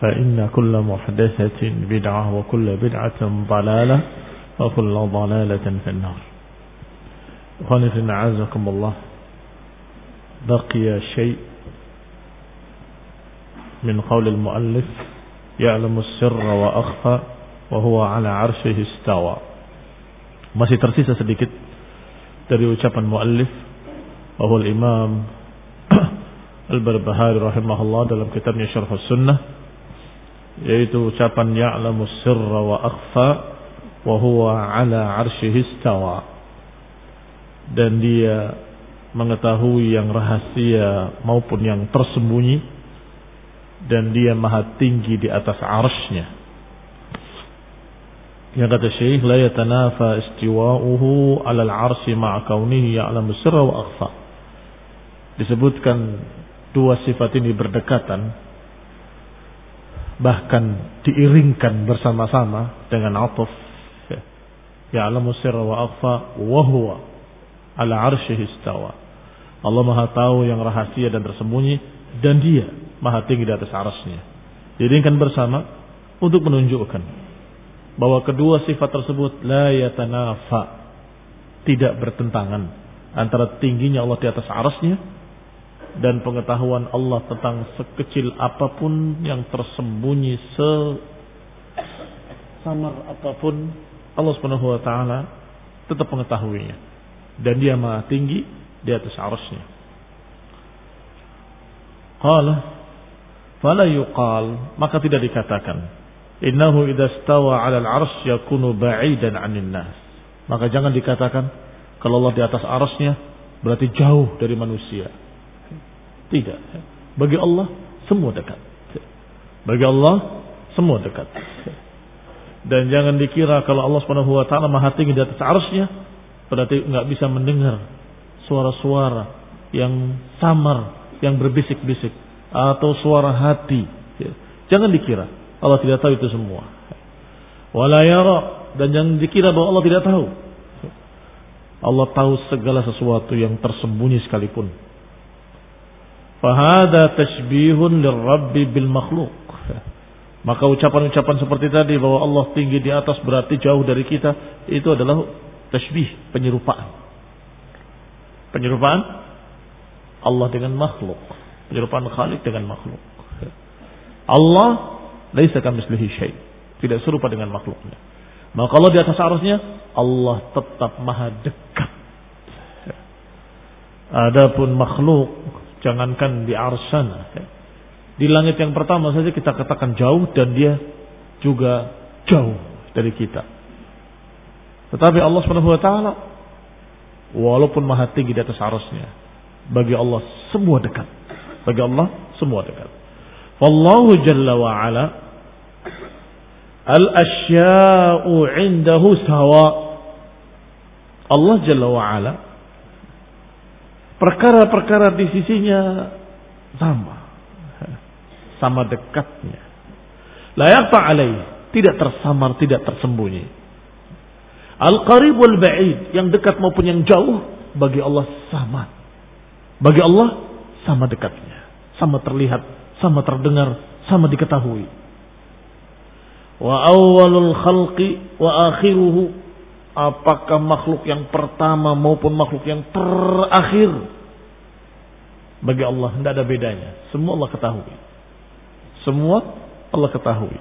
فإن كل محدثة بدعة وكل بدعة ضلالة وكل ضلالة في النار. أخواني أعزكم الله. بقي شيء من قول المؤلف يعلم السر وأخفى وهو على عرشه استوى. Masih tersisa sedikit dari ucapan muallif bahwa Imam Al-Barbahari rahimahullah dalam kitabnya Syarh Sunnah yaitu ucapan ya'lamu sirra wa akhfa wa huwa ala arsyihi istawa. Dan dia mengetahui yang rahasia maupun yang tersembunyi dan dia maha tinggi di atas arsy-Nya. Yang kata Syekh la yatanafa istiwa'uhu 'ala al-'arsy ma'a kaunihi ya'lamu sirra wa akhfa. Disebutkan dua sifat ini berdekatan bahkan diiringkan bersama-sama dengan atuf. Ya alamu sirra wa akhfa wa huwa ala arsyihi istawa. Allah Maha tahu yang rahasia dan tersembunyi dan dia Maha tinggi di atas arsy-Nya diiringkan bersama untuk menunjukkan bahwa kedua sifat tersebut la yatanafa tidak bertentangan antara tingginya Allah di atas arsy-Nya dan pengetahuan Allah tentang sekecil apa pun yang tersembunyi se samar apa pun Allah Subhanahu wa taala tetap mengetahuinya dan dia maha tinggi di atas arasnya. Qala fala yuqal maka tidak dikatakan innahu idza stawa 'ala al-'arsy yakunu ba'idan 'anil nas. Maka jangan dikatakan kalau Allah di atas arasnya berarti jauh dari manusia tidak. Bagi Allah semua dekat. Bagi Allah semua dekat. Dan jangan dikira kalau Allah Subhanahu wa taala Maha tinggi di atas arsy berarti nggak bisa mendengar suara-suara yang samar, yang berbisik-bisik atau suara hati. Jangan dikira Allah tidak tahu itu semua. Wala dan jangan dikira bahwa Allah tidak tahu. Allah tahu segala sesuatu yang tersembunyi sekalipun. Fahada tashbihun lirrabbi bil makhluk. Maka ucapan-ucapan seperti tadi bahwa Allah tinggi di atas berarti jauh dari kita itu adalah tashbih, penyerupaan. Penyerupaan Allah dengan makhluk, penyerupaan Khalik dengan makhluk. Allah laisa kamitslihi syai. Tidak serupa dengan makhluknya. Maka kalau di atas arusnya Allah tetap maha dekat. Adapun makhluk Jangankan di arsana. Ya. Di langit yang pertama saja kita katakan jauh dan dia juga jauh dari kita. Tetapi Allah taala walaupun maha tinggi di atas arusnya, bagi Allah semua dekat. Bagi Allah semua dekat. Wallahu jalla wa ala al-asya'u 'indahu sawa. Allah jalla wa ala perkara-perkara di sisinya sama. Sama dekatnya. Layak alaih, tidak tersamar, tidak tersembunyi. Al-qarib ba'id, yang dekat maupun yang jauh bagi Allah sama. Bagi Allah sama dekatnya, sama terlihat, sama terdengar, sama diketahui. Wa awalul khalqi wa akhiruhu apakah makhluk yang pertama maupun makhluk yang terakhir? Bagi Allah tidak ada bedanya. Semua Allah ketahui. Semua Allah ketahui.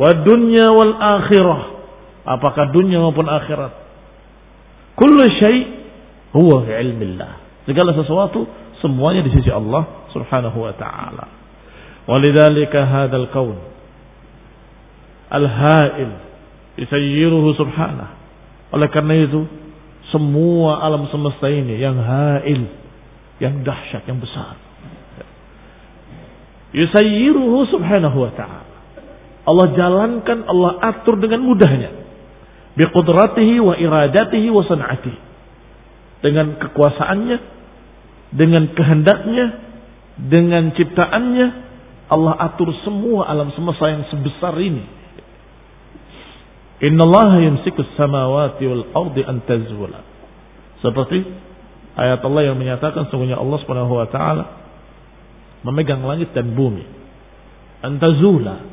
Wa dunya wal akhirah. Apakah dunia maupun akhirat? Kullu syai' huwa ilmillah. Segala sesuatu semuanya di sisi Allah Subhanahu wa taala. Walidzalika hadzal kaun. Al-ha'il yusayyiruhu subhanahu. Oleh karena itu semua alam semesta ini yang ha'il, yang dahsyat, yang besar. Yusayyiruhu subhanahu wa ta'ala. Allah jalankan, Allah atur dengan mudahnya. Biqudratihi wa iradatihi wa san'atihi. Dengan kekuasaannya, dengan kehendaknya, dengan ciptaannya, Allah atur semua alam semesta yang sebesar ini. Inna Allah yumsikus samawati wal ardi an tazwala. Seperti ayat Allah yang menyatakan sungguhnya Allah Subhanahu wa taala memegang langit dan bumi. Antazula.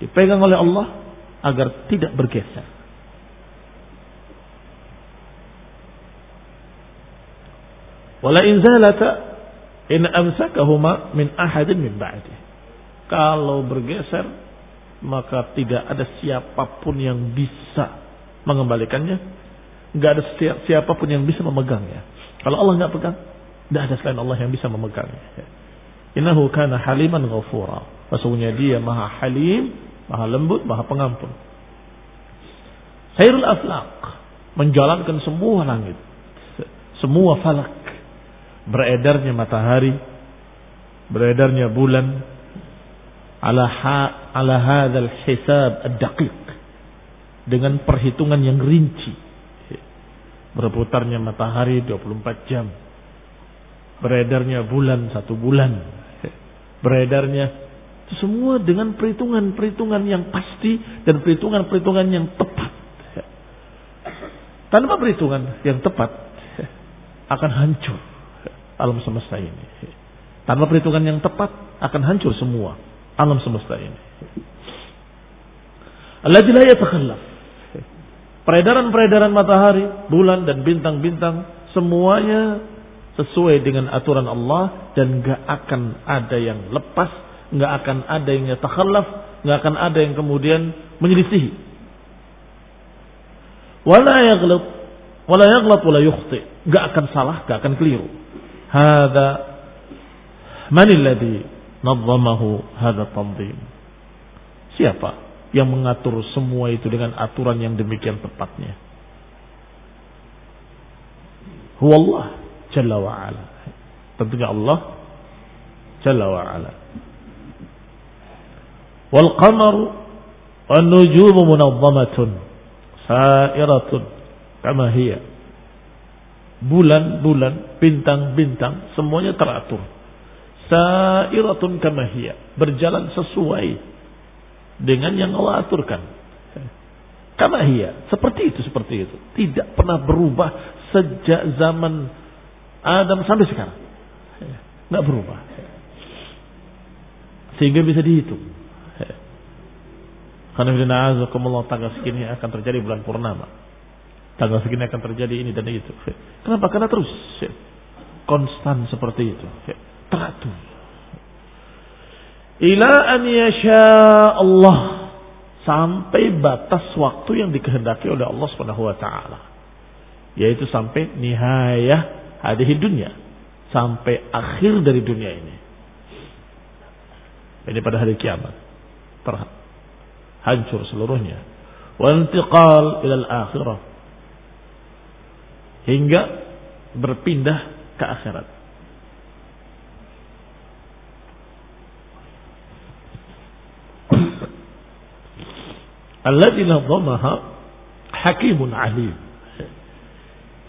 Dipegang oleh Allah agar tidak bergeser. Wala in zalata in amsakahuma min ahadin min ba'di. Kalau bergeser maka tidak ada siapa pun yang bisa mengembalikannya. Enggak ada siapa pun yang bisa memegangnya. Kalau Allah enggak pegang, tidak ada selain Allah yang bisa memegangnya. Innahu kana haliman ghafura. Sesungguhnya dia maha halim, maha lembut, maha pengampun. Khairul aflaq. Menjalankan semua langit. Semua falak beredarnya matahari, beredarnya bulan, ala ha, ala hadzal hisab ad-daqiq dengan perhitungan yang rinci. Berputarnya matahari 24 jam. Beredarnya bulan satu bulan. Beredarnya semua dengan perhitungan-perhitungan yang pasti dan perhitungan-perhitungan yang tepat. Tanpa perhitungan yang tepat akan hancur alam semesta ini. Tanpa perhitungan yang tepat akan hancur semua alam semesta ini. Alladzi la yatakhallaf. Peredaran-peredaran matahari, bulan dan bintang-bintang semuanya sesuai dengan aturan Allah dan gak akan ada yang lepas, gak akan ada yang takhallaf, gak akan ada yang kemudian menyelisihi. Wala yaghlab, wala yaghlab wala yukhti. Gak akan salah, gak akan keliru. Hada manilladhi nazzamahu hadha tanzim. Siapa yang mengatur semua itu dengan aturan yang demikian tepatnya? Huwallah Jalla wa ala. Tentunya Allah Jalla wa ala. Wal qamar wan nujum munazzamatun sa'iratun kama hiya. Bulan-bulan, bintang-bintang semuanya teratur. Sairatun kamahiyah, berjalan sesuai dengan yang Allah aturkan. Kamahiyah, seperti itu, seperti itu. Tidak pernah berubah sejak zaman Adam sampai sekarang. Tidak berubah. Sehingga bisa dihitung. Karena bila tanggal segini akan terjadi bulan purnama tanggal segini akan terjadi ini dan itu. Kenapa? Karena terus konstan seperti itu. Teratur. Ila an yasha Allah sampai batas waktu yang dikehendaki oleh Allah Subhanahu wa taala. Yaitu sampai nihayah hadhihi dunia, sampai akhir dari dunia ini. Ini pada hari kiamat. Terhancur seluruhnya wa intiqal ila al-akhirah hingga berpindah ke akhirat. Alladzi hakimun alim.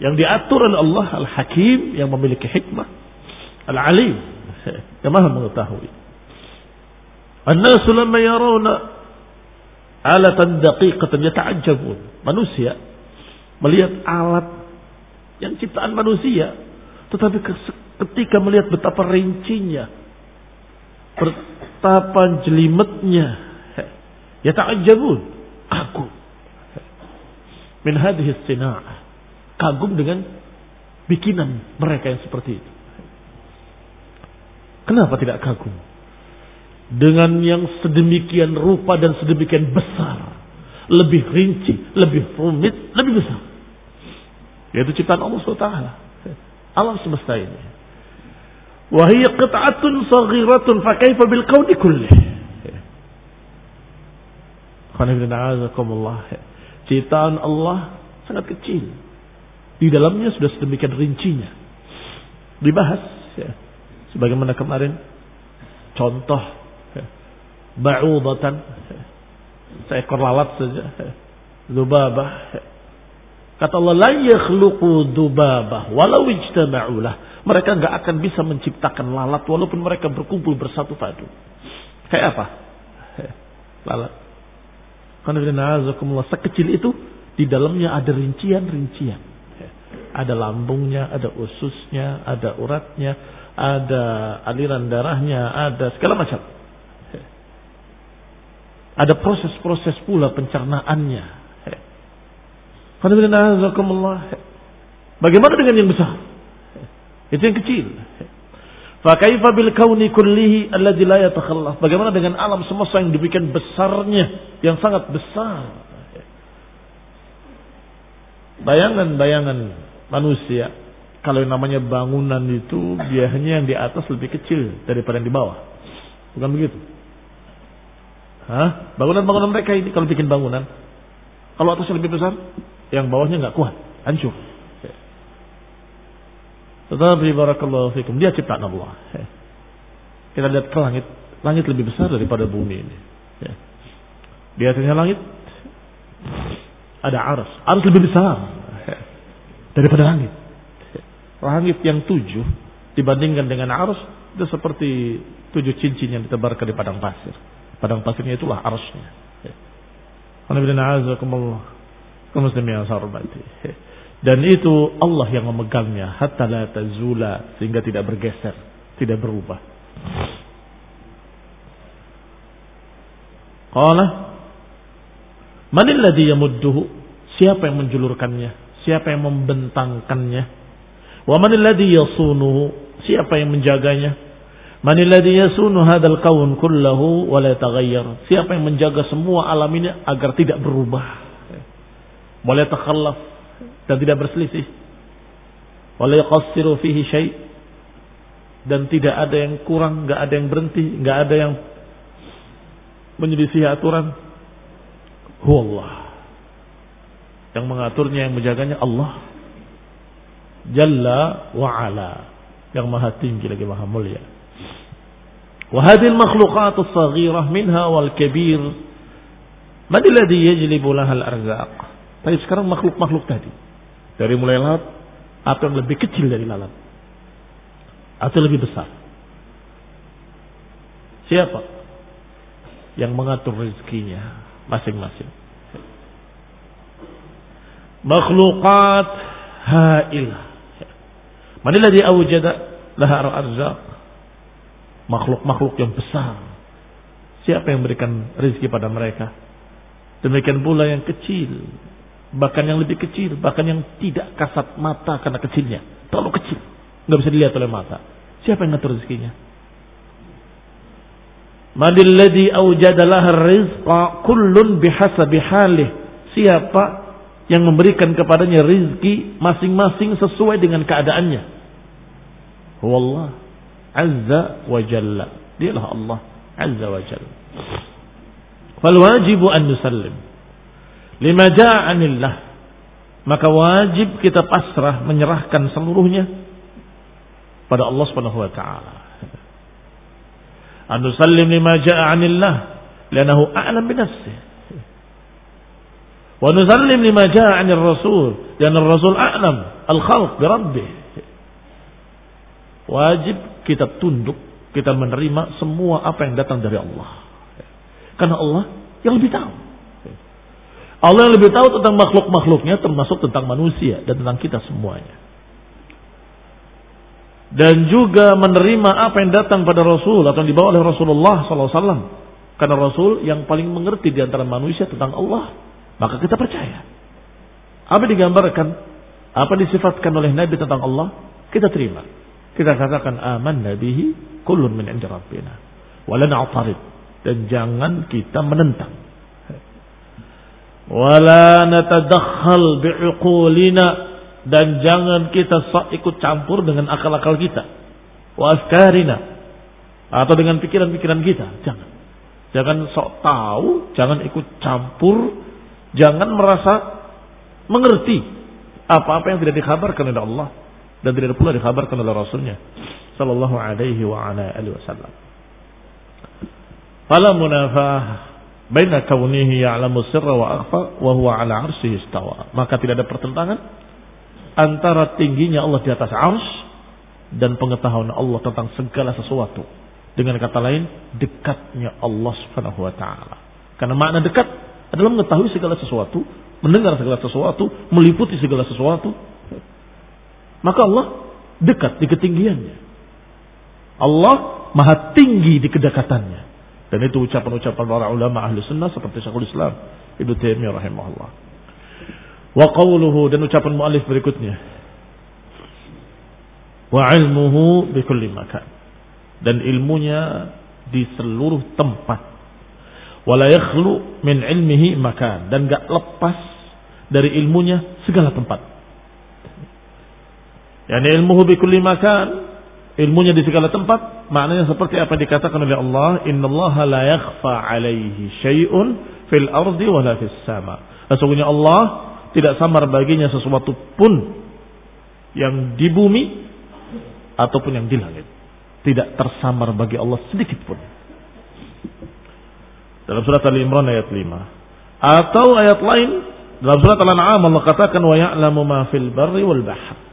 Yang diatur oleh Allah Al-Hakim yang memiliki hikmah. Al-Alim yang maha mengetahui. An-nasu lamma yarawna alatan daqiqatan. Manusia melihat alat yang ciptaan manusia. Tetapi ketika melihat betapa rincinya, betapa jelimetnya, ya ta'ajabun, kagum. Min hadhihi sina'ah. Kagum dengan bikinan mereka yang seperti itu. Kenapa tidak kagum? Dengan yang sedemikian rupa dan sedemikian besar. Lebih rinci, lebih rumit, lebih besar. Yaitu ciptaan Allah SWT. Alam semesta ini. Wahiyya qit'atun saghiratun fakaifa bil kauni kullih. Ciptaan Allah sangat kecil. Di dalamnya sudah sedemikian rincinya. Dibahas ya. Sebagaimana kemarin contoh ya. ba'udatan ya. seekor lalat saja. Lubabah ya. Kata Allah, la yakhluqu dubabah walau ijtama'ulah. Mereka nggak akan bisa menciptakan lalat walaupun mereka berkumpul bersatu padu. Kayak apa? Lalat. Sekecil itu di dalamnya ada rincian-rincian. Ada lambungnya, ada ususnya, ada uratnya, ada aliran darahnya, ada segala macam. Ada proses-proses pula pencernaannya Bagaimana dengan yang besar? Itu yang kecil. Fakaifa bil kauni kullihi alladzi la yatakhallaf. Bagaimana dengan alam semesta yang demikian besarnya, yang sangat besar. Bayangan-bayangan manusia kalau yang namanya bangunan itu biasanya yang di atas lebih kecil daripada yang di bawah. Bukan begitu? Hah? Bangunan-bangunan mereka ini kalau bikin bangunan, kalau atasnya lebih besar, yang bawahnya nggak kuat, hancur. Tetapi barakallahu fikum, dia ciptaan Allah. Kita lihat ke langit, langit lebih besar daripada bumi ini. Di atasnya langit ada arus, arus lebih besar daripada langit. Langit yang tujuh dibandingkan dengan arus itu seperti tujuh cincin yang ditebarkan di padang pasir. Padang pasirnya itulah arusnya. Alhamdulillah kaum muslimin yang hormati. Dan itu Allah yang memegangnya hatta la tazula sehingga tidak bergeser, tidak berubah. Qala Man alladhi yamudduhu? Siapa yang menjulurkannya? Siapa yang membentangkannya? Wa man alladhi yasunuhu? Siapa yang menjaganya? Man alladhi yasunu hadzal kaun kullahu wa la yataghayyar? Siapa yang menjaga semua alam ini agar tidak berubah? boleh takhallaf dan tidak berselisih. oleh yuqassiru fihi syai' dan tidak ada yang kurang, nggak ada yang berhenti, nggak ada yang menyelisih aturan. Huwallah. Yang mengaturnya, yang menjaganya Allah. Jalla wa ala. Yang maha tinggi lagi maha mulia. Wahadil makhluqatus saghirah minha wal kabir. Man yajlibu lahal arzaq? Tapi sekarang makhluk-makhluk tadi. Dari mulai lalat atau yang lebih kecil dari lalat. Atau lebih besar. Siapa? Yang mengatur rezekinya masing-masing. Makhlukat ha'ilah. Manilah dia awjada laha arzak. Makhluk-makhluk yang besar. Siapa yang memberikan rezeki pada mereka? Demikian pula yang kecil bahkan yang lebih kecil, bahkan yang tidak kasat mata karena kecilnya, terlalu kecil, nggak bisa dilihat oleh mata. Siapa yang ngatur rezekinya? Madilladhi awjadalah rizqa kullun bihasabi halih. Siapa yang memberikan kepadanya rizki masing-masing sesuai dengan keadaannya. Wallah azza wa jalla. Dialah Allah azza wa jalla. Fal wajibu an nusallim lima ja'anillah maka wajib kita pasrah menyerahkan seluruhnya pada Allah Subhanahu wa taala. An nusallim lima ja'anillah lianahu a'lam bi nafsihi. Wa nusallim lima ja'a 'anil rasul, lianna rasul a'lam al-khalq bi rabbih. Wajib kita tunduk, kita menerima semua apa yang datang dari Allah. Karena Allah yang lebih tahu. Allah yang lebih tahu tentang makhluk-makhluknya termasuk tentang manusia dan tentang kita semuanya. Dan juga menerima apa yang datang pada Rasul atau yang dibawa oleh Rasulullah SAW. Karena Rasul yang paling mengerti di antara manusia tentang Allah. Maka kita percaya. Apa digambarkan, apa disifatkan oleh Nabi tentang Allah, kita terima. Kita katakan aman nabihi kulun min inda rabbina. Walana Dan jangan kita menentang wala natadakhal bi'uqulina. Dan jangan kita ikut campur dengan akal-akal kita. Wa atau dengan pikiran-pikiran kita. Jangan. Jangan sok tahu jangan ikut campur. Jangan merasa mengerti apa-apa yang tidak dikabarkan oleh Allah dan tidak pula dikabarkan oleh Rasulnya sallallahu alaihi wa ala alihi wasallam. Fala munafah baina kaunihi ya'lamu sirra wa akhfa wa huwa ala arsyihi istawa. Maka tidak ada pertentangan antara tingginya Allah di atas ars dan pengetahuan Allah tentang segala sesuatu. Dengan kata lain, dekatnya Allah Subhanahu wa taala. Karena makna dekat adalah mengetahui segala sesuatu, mendengar segala sesuatu, meliputi segala sesuatu. Maka Allah dekat di ketinggiannya. Allah maha tinggi di kedekatannya. Dan itu ucapan-ucapan para ulama ahli sunnah seperti Syekhul Islam Ibnu Taimiyah rahimahullah. Wa qawluhu dan ucapan muallif berikutnya. Wa ilmuhu bi kulli makan. Dan ilmunya di seluruh tempat. Wala yakhlu min ilmihi makan dan gak lepas dari ilmunya segala tempat. Yani ilmuhu bi kulli makan ilmunya di segala tempat, maknanya seperti apa dikatakan oleh Allah, "Innallaha la yakhfa 'alaihi syai'un fil ardi wala fis sama." Sesungguhnya Allah tidak samar baginya sesuatu pun yang di bumi ataupun yang di langit. Tidak tersamar bagi Allah sedikit pun. Dalam surat Al-Imran ayat 5. Atau ayat lain dalam surat Al-An'am Allah katakan wa ya'lamu ma fil barri wal bahr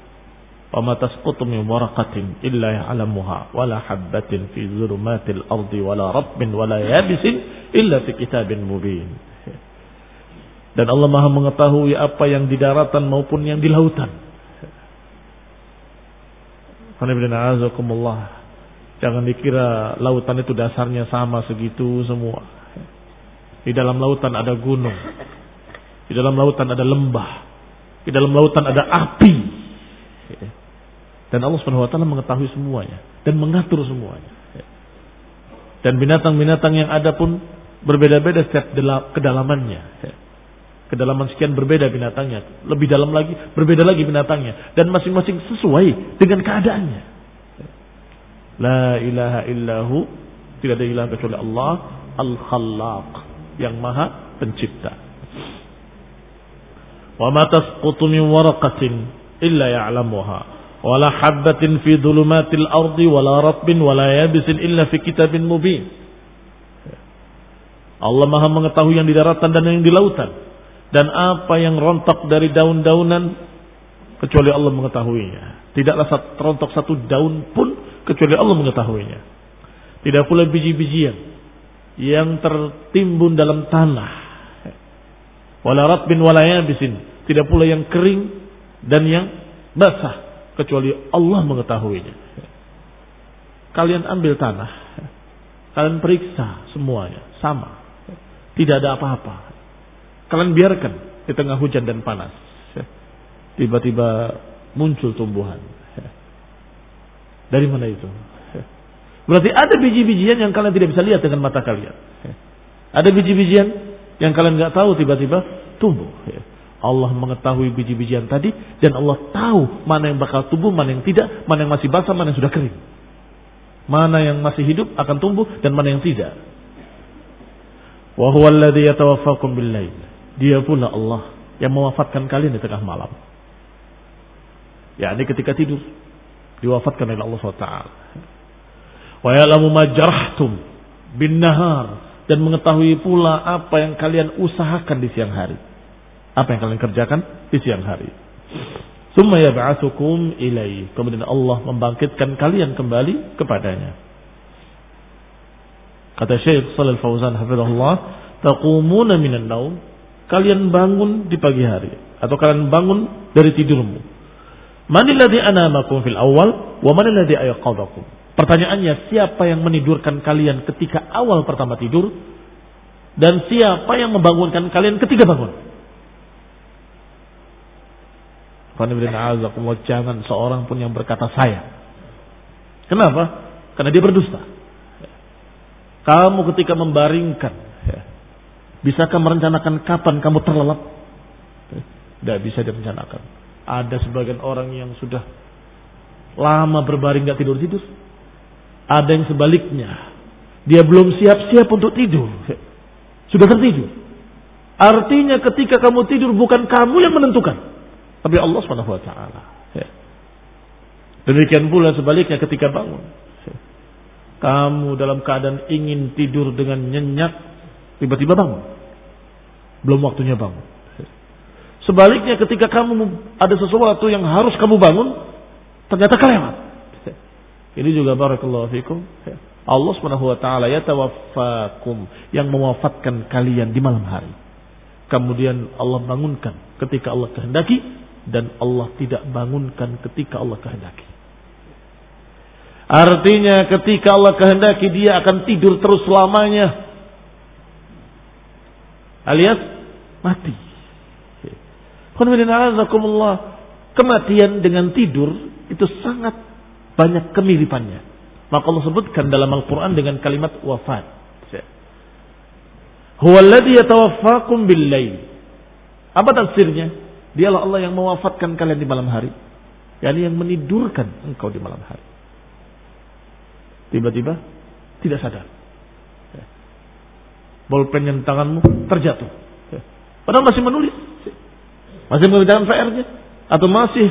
وما تسقط من ورقة إلا يعلمها ولا حبة في ظلمات الأرض ولا رب ولا يابس إلا في كتاب مبين dan Allah Maha mengetahui apa yang di daratan maupun yang di lautan Jangan dikira lautan itu dasarnya sama segitu semua. Di dalam lautan ada gunung. Di dalam lautan ada lembah. Di dalam lautan ada api. Dan Allah Subhanahu wa taala mengetahui semuanya dan mengatur semuanya. Dan binatang-binatang yang ada pun berbeda-beda setiap kedalamannya. Kedalaman sekian berbeda binatangnya, lebih dalam lagi berbeda lagi binatangnya dan masing-masing sesuai dengan keadaannya. La ilaha illahu tidak ada ilah kecuali Allah Al-Khallaq yang Maha Pencipta. Wa ma tasqutu min waraqatin illa ya'lamuha wala habbatin fi dhulumatil ardi wala ratbin wala yabisin illa fi kitabin mubin. Allah Maha mengetahui yang di daratan dan yang di lautan dan apa yang rontok dari daun-daunan kecuali Allah mengetahuinya. Tidaklah rontok satu daun pun kecuali Allah mengetahuinya. Tidak pula biji-bijian yang tertimbun dalam tanah. Wala ratbin wala yabisin. Tidak pula yang kering dan yang basah kecuali Allah mengetahuinya. Kalian ambil tanah, kalian periksa semuanya sama, tidak ada apa-apa. Kalian biarkan di tengah hujan dan panas, tiba-tiba muncul tumbuhan. Dari mana itu? Berarti ada biji-bijian yang kalian tidak bisa lihat dengan mata kalian. Ada biji-bijian yang kalian nggak tahu tiba-tiba tumbuh. Allah mengetahui biji-bijian tadi dan Allah tahu mana yang bakal tumbuh, mana yang tidak, mana yang masih basah, mana yang sudah kering. Mana yang masih hidup akan tumbuh dan mana yang tidak. Dia pula Allah yang mewafatkan kalian di tengah malam. Ya, ini ketika tidur diwafatkan oleh Allah SWT. Wa ya'lamu ma jarahtum bin nahar dan mengetahui pula apa yang kalian usahakan di siang hari. Apa yang kalian kerjakan di siang hari. Summa yab'atsukum ilai. Kemudian Allah membangkitkan kalian kembali kepadanya. Kata Syekh Shalal Fauzan hafizahullah, taqumuna minan naum. Kalian bangun di pagi hari atau kalian bangun dari tidurmu. Manilladzi anamakum fil awal wa manilladzi ayqadhakum. Pertanyaannya, siapa yang menidurkan kalian ketika awal pertama tidur dan siapa yang membangunkan kalian ketika bangun? Jangan seorang pun yang berkata saya. Kenapa? Karena dia berdusta. Kamu ketika membaringkan, bisakah merencanakan kapan kamu terlelap? Tidak bisa direncanakan. Ada sebagian orang yang sudah lama berbaring gak tidur tidur. Ada yang sebaliknya, dia belum siap-siap untuk tidur, sudah tertidur. Artinya ketika kamu tidur bukan kamu yang menentukan, tapi Allah Subhanahu wa taala. Ya. Demikian pula sebaliknya ketika bangun. Ya. Kamu dalam keadaan ingin tidur dengan nyenyak, tiba-tiba bangun. Belum waktunya bangun. Ya. Sebaliknya ketika kamu ada sesuatu yang harus kamu bangun, ternyata kelewat. Ini juga barakallahu fikum. Allah Subhanahu wa taala yatawaffakum yang mewafatkan kalian di malam hari. Kemudian Allah bangunkan ketika Allah kehendaki dan Allah tidak bangunkan ketika Allah kehendaki. Artinya ketika Allah kehendaki dia akan tidur terus selamanya. Alias mati. Kematian dengan tidur itu sangat banyak kemiripannya. Maka Allah sebutkan dalam Al-Quran dengan kalimat wafat. Huwa alladhi yatawaffakum bil Apa tafsirnya? Dialah Allah yang mewafatkan kalian di malam hari. Yani yang menidurkan engkau di malam hari. Tiba-tiba tidak sadar. Ya. Bolpen yang tanganmu terjatuh. Ya. Padahal masih menulis. Masih mengerjakan PR-nya. Atau masih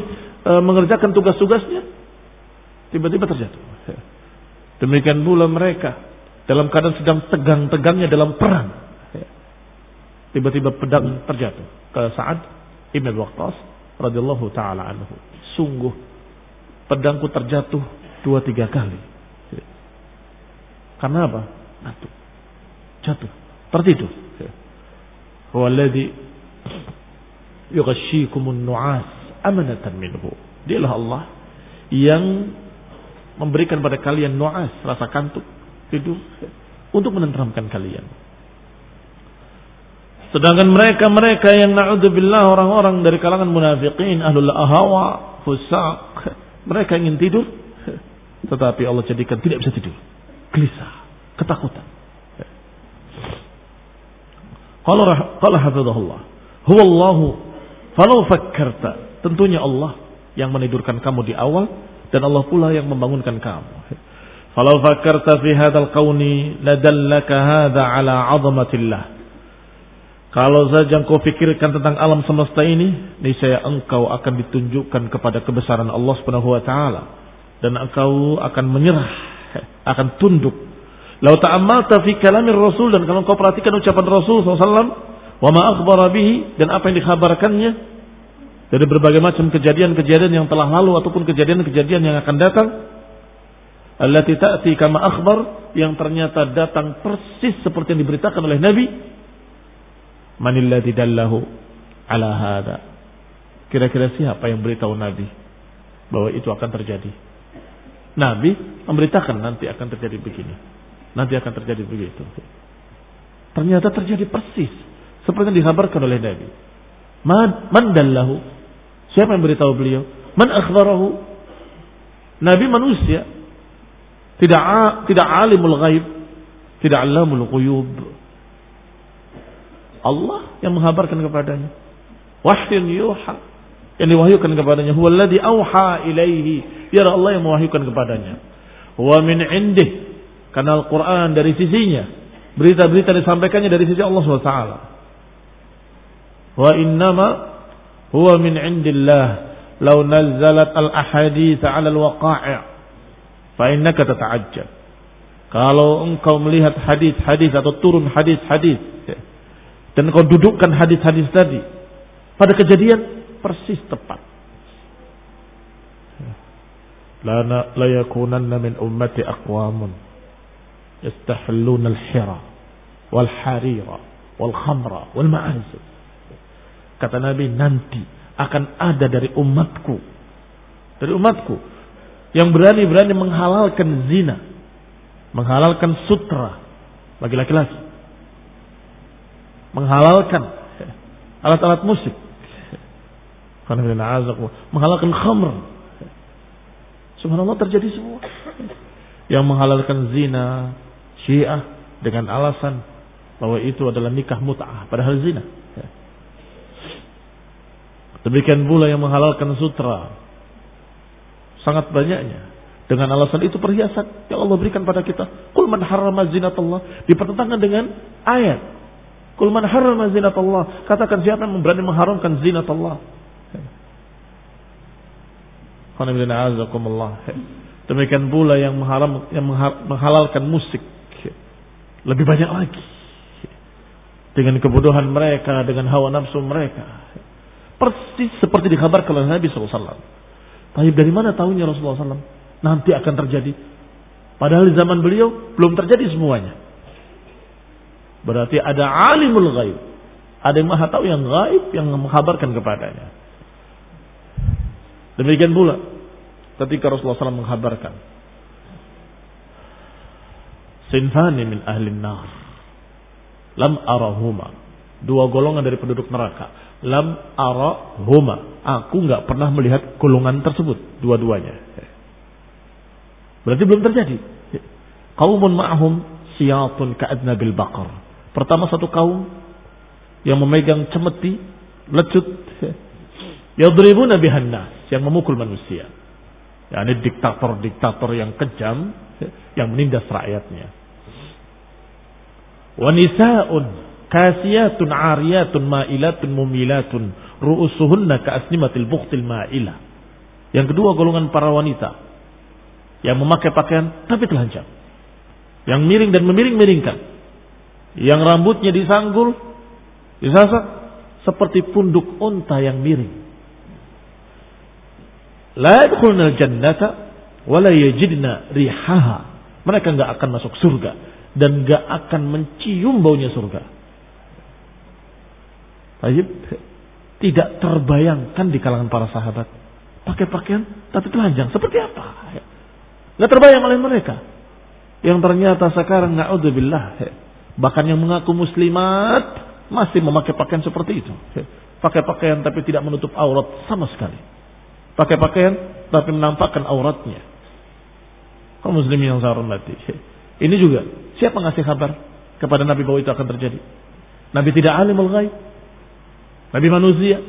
e, mengerjakan tugas-tugasnya. Tiba-tiba terjatuh. Ya. Demikian pula mereka. Dalam keadaan sedang tegang-tegangnya dalam perang. Tiba-tiba pedang terjatuh. Ke saat Ibn Waqqas radhiyallahu taala anhu. Sungguh pedangku terjatuh dua tiga kali. Karena apa? Jatuh. Jatuh. Tertidur. Huwa alladhi yughashshikumun nu'as amanatan minhu. Dialah Allah yang memberikan pada kalian nu'as, rasa kantuk, tidur untuk menenteramkan kalian. Sedangkan mereka-mereka yang na'udzubillah orang-orang dari kalangan munafiqin, ahlul ahawa, fusaq, mereka ingin tidur, tetapi Allah jadikan tidak bisa tidur. Gelisah, ketakutan. Qala qala hafizahullah. Huwa Allah falau fakkarta. Tentunya Allah yang menidurkan kamu di awal dan Allah pula yang membangunkan kamu. Falau fakkarta fi hadzal qauni ladallaka hadza ala 'azamatillah. Kalau saja engkau pikirkan tentang alam semesta ini, niscaya engkau akan ditunjukkan kepada kebesaran Allah Subhanahu wa taala dan engkau akan menyerah, akan tunduk. Lau ta'ammalta fi kalamir Rasul dan kalau engkau perhatikan ucapan Rasul SAW, wa ma akhbara bihi dan apa yang dikhabarkannya dari berbagai macam kejadian-kejadian yang telah lalu ataupun kejadian-kejadian yang akan datang, allati ta'ti kama akhbar yang ternyata datang persis seperti yang diberitakan oleh Nabi Manilladzi dallahu ala hada. Kira-kira siapa yang beritahu Nabi bahwa itu akan terjadi? Nabi memberitakan nanti akan terjadi begini. Nanti akan terjadi begitu. Ternyata terjadi persis seperti yang dikabarkan oleh Nabi. Man, man dallahu? Siapa yang beritahu beliau? Man akhbarahu? Nabi manusia. Tidak tidak alimul ghaib, tidak alamul ghuyub. Allah yang menghabarkan kepadanya. Wahyun yuha. Yang diwahyukan kepadanya. Huwa alladhi awha ilaihi. Biar Allah yang mewahyukan kepadanya. Wa min indih. Karena Al-Quran dari sisinya. Berita-berita disampaikannya dari sisi Allah SWT. Wa innama huwa min indillah. Lau nazzalat al-ahadith ala al-waqa'i' fa innaka tata'ajjab. Kalau engkau melihat hadis-hadis atau turun hadis-hadis dan engkau dudukkan hadis-hadis tadi pada kejadian persis tepat. La la min ummati aqwamun yastahilluna al-hira wal harira wal khamra wal. Kata Nabi nanti akan ada dari umatku dari umatku yang berani-berani menghalalkan zina, menghalalkan sutra bagi laki-laki, menghalalkan alat-alat musik, menghalalkan khamr. Subhanallah terjadi semua. Yang menghalalkan zina, syiah dengan alasan bahwa itu adalah nikah mut'ah padahal zina. Demikian pula yang menghalalkan sutra. Sangat banyaknya. Dengan alasan itu perhiasan yang Allah berikan pada kita. Kul man harrama zinatullah. Dipertentangkan dengan ayat. Kul man harrama zinatullah. Katakan siapa yang berani mengharamkan zinatullah. Demikian pula yang mengharam, yang menghalalkan musik lebih banyak lagi dengan kebodohan mereka, dengan hawa nafsu mereka. Persis seperti dikabarkan oleh Nabi SAW. Tapi dari mana tahunya Rasulullah SAW? Nanti akan terjadi. Padahal di zaman beliau belum terjadi semuanya. Berarti ada alimul ghaib. Ada yang maha tahu yang gaib yang mengkabarkan kepadanya. Demikian pula ketika Rasulullah SAW mengkabarkan. Sinfani min ahli nar. Lam arahuma. Dua golongan dari penduduk neraka lam ara huma. Aku nggak pernah melihat golongan tersebut dua-duanya. Berarti belum terjadi. Kaumun ma'hum siyatun ka'adna bil baqar. Pertama satu kaum yang memegang cemeti, lecut, yadribuna bihan nas, yang memukul manusia. Ya, ini diktator-diktator yang kejam yang menindas rakyatnya. Wanisa'un kasiyatun ariyatun ma'ilatun mumilatun ru'usuhunna ka'asnimatil bukhtil ma'ilah. Yang kedua golongan para wanita yang memakai pakaian tapi telanjang. Yang miring dan memiring-miringkan. Yang rambutnya disanggul, disasak seperti punduk unta yang miring. La yadkhuluna jannata wa la yajidna rihaha. Mereka enggak akan masuk surga dan enggak akan mencium baunya surga. Tayyib tidak terbayangkan di kalangan para sahabat. Pakai pakaian tapi telanjang. Seperti apa? Nggak terbayang oleh mereka. Yang ternyata sekarang na'udzubillah. Bahkan yang mengaku muslimat masih memakai pakaian seperti itu. Pakai pakaian tapi tidak menutup aurat sama sekali. Pakai pakaian tapi menampakkan auratnya. Kau muslim yang saya hormati. Ini juga siapa ngasih kabar kepada Nabi bahwa itu akan terjadi? Nabi tidak alimul ghaib. Nabi manusia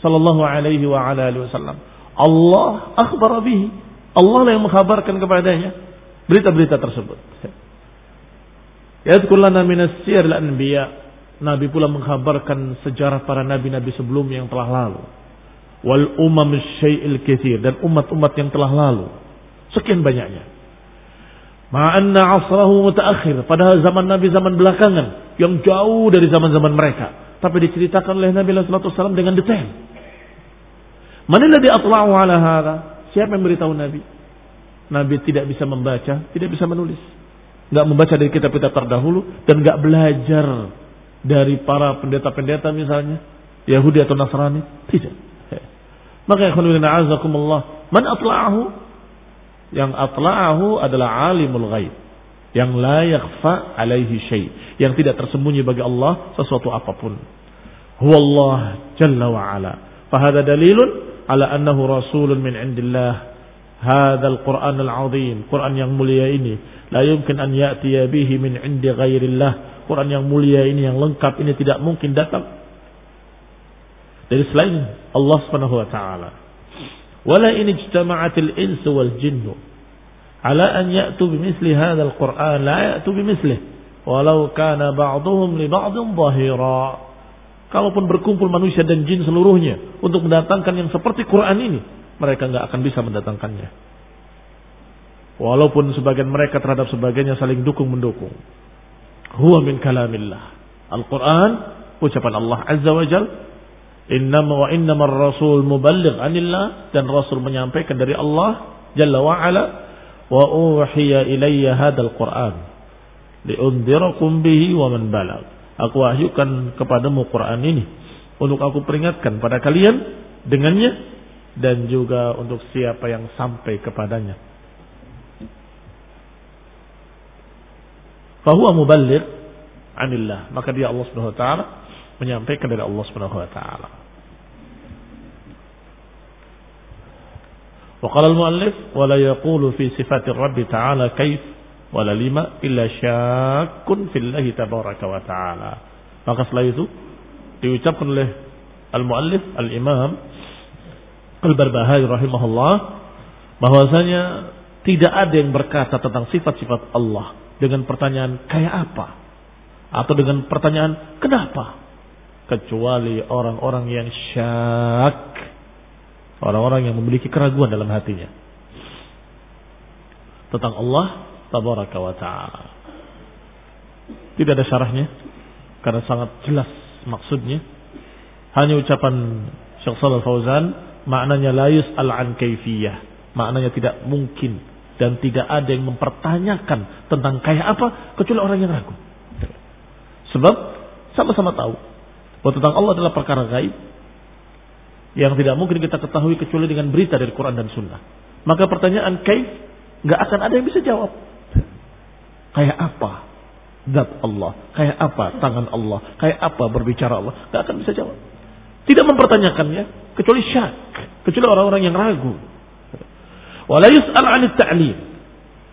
sallallahu alaihi wa ala alihi wasallam. Allah akhbar bihi. Allah yang mengkhabarkan kepadanya berita-berita tersebut. Yadkur lana min as-siyar al-anbiya. Nabi pula mengkhabarkan sejarah para nabi-nabi sebelumnya yang telah lalu. Wal umam syai'il katsir dan umat-umat yang telah lalu. Sekian banyaknya. Ma'anna asrahu mutaakhir. Padahal zaman Nabi zaman belakangan. Yang jauh dari zaman-zaman mereka tapi diceritakan oleh Nabi SAW dengan detail. Manilah diatla'u ala hadha? Siapa yang beritahu Nabi? Nabi tidak bisa membaca, tidak bisa menulis. Nggak membaca dari kitab-kitab terdahulu dan nggak belajar dari para pendeta-pendeta misalnya, Yahudi atau Nasrani. Tidak. Maka azakumullah, man atla'ahu? Yang atla'ahu adalah alimul ghaib yang la yakhfa alaihi syai yang tidak tersembunyi bagi Allah sesuatu apa pun huwallah jalla wa ala fahada dalilun ala annahu rasulun min indillah hadzal Qur'anul Azim, Quran yang mulia ini, la yumkin an ya'tiya bihi min 'indi ghairillah. Quran yang mulia ini yang lengkap ini tidak mungkin datang dari selain Allah Subhanahu wa taala. Wala in ijtama'atil insu wal jinnu ala an ya'tu bimithli hadzal Qur'an la ya'tu bimithlihi walau kana ba'dhum li ba'dhin dhahira. Kalaupun berkumpul manusia dan jin seluruhnya untuk mendatangkan yang seperti Quran ini, mereka nggak akan bisa mendatangkannya. Walaupun sebagian mereka terhadap sebagiannya saling dukung mendukung. Huwa min kalamillah. Al-Quran, ucapan Allah Azza wa Jal. Innama wa innama rasul muballigh anillah. Dan Rasul menyampaikan dari Allah Jalla wa ala. Wa uhiya ilayya hadal Quran. Liundirakum bihi wa man balag. Aku wahyukan kepadamu Quran ini. Untuk aku peringatkan pada kalian dengannya dan juga untuk siapa yang sampai kepadanya. Fahuwa muballigh anillah, maka dia Allah Subhanahu wa taala menyampaikan dari Allah Subhanahu wa taala. وقال المؤلف al-muallif في صفات الرب تعالى كيف ولا لما إلا شاك في الله تبارك وتعالى. Maka setelah itu diucapkan oleh al-muallif al-imam al-barbahari rahimahullah bahwasanya tidak ada yang berkata tentang sifat-sifat Allah dengan pertanyaan kayak apa atau dengan pertanyaan kenapa? Kecuali orang-orang yang syak. Orang-orang yang memiliki keraguan dalam hatinya. Tentang Allah tabaraka wa ta'ala. Tidak ada syarahnya. Karena sangat jelas maksudnya. Hanya ucapan Syekh Shalal Fauzan. Maknanya layus al-an kaifiyah. Maknanya tidak mungkin. Dan tidak ada yang mempertanyakan tentang kayak apa. Kecuali orang yang ragu. Sebab sama-sama tahu bahwa tentang Allah adalah perkara gaib yang tidak mungkin kita ketahui kecuali dengan berita dari Quran dan Sunnah. Maka pertanyaan kaif nggak akan ada yang bisa jawab. Kayak apa zat Allah? Kayak apa tangan Allah? Kayak apa berbicara Allah? Nggak akan bisa jawab. Tidak mempertanyakannya kecuali syak, kecuali orang-orang yang ragu.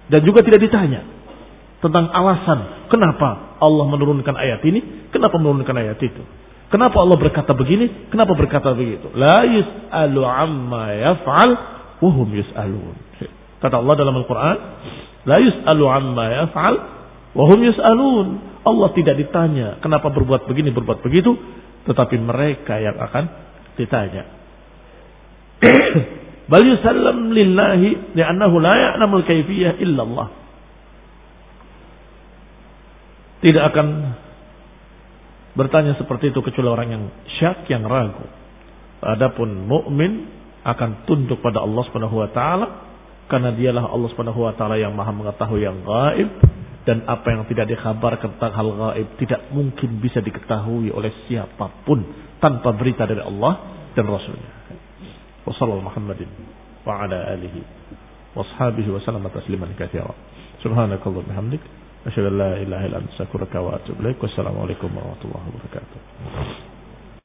Dan juga tidak ditanya tentang alasan kenapa Allah menurunkan ayat ini, kenapa menurunkan ayat itu. Kenapa Allah berkata begini, kenapa berkata begitu. La yus'alu amma yaf'al wa hum yus'alun. Kata Allah dalam Al-Quran, La yus'alu amma yaf'al wa hum yus'alun. Allah tidak ditanya kenapa berbuat begini, berbuat begitu, tetapi mereka yang akan ditanya. Bal yusallam lillahi li'annahu la ya'lamul kaifiyah illa Allah tidak akan bertanya seperti itu kecuali orang yang syak yang ragu. Adapun mukmin akan tunduk pada Allah Subhanahu wa taala karena dialah Allah Subhanahu wa taala yang Maha mengetahui yang gaib dan apa yang tidak dikabarkan tentang hal gaib tidak mungkin bisa diketahui oleh siapa pun tanpa berita dari Allah dan Rasulnya. Wassalamualaikum Muhammadin wa ala alihi wa ashabihi wa sallam tasliman katsira. Subhanakallah bihamdik. Asyhadu an la ilaha illa anta astaghfiruka wa atubu ilaik. Wassalamualaikum warahmatullahi wabarakatuh.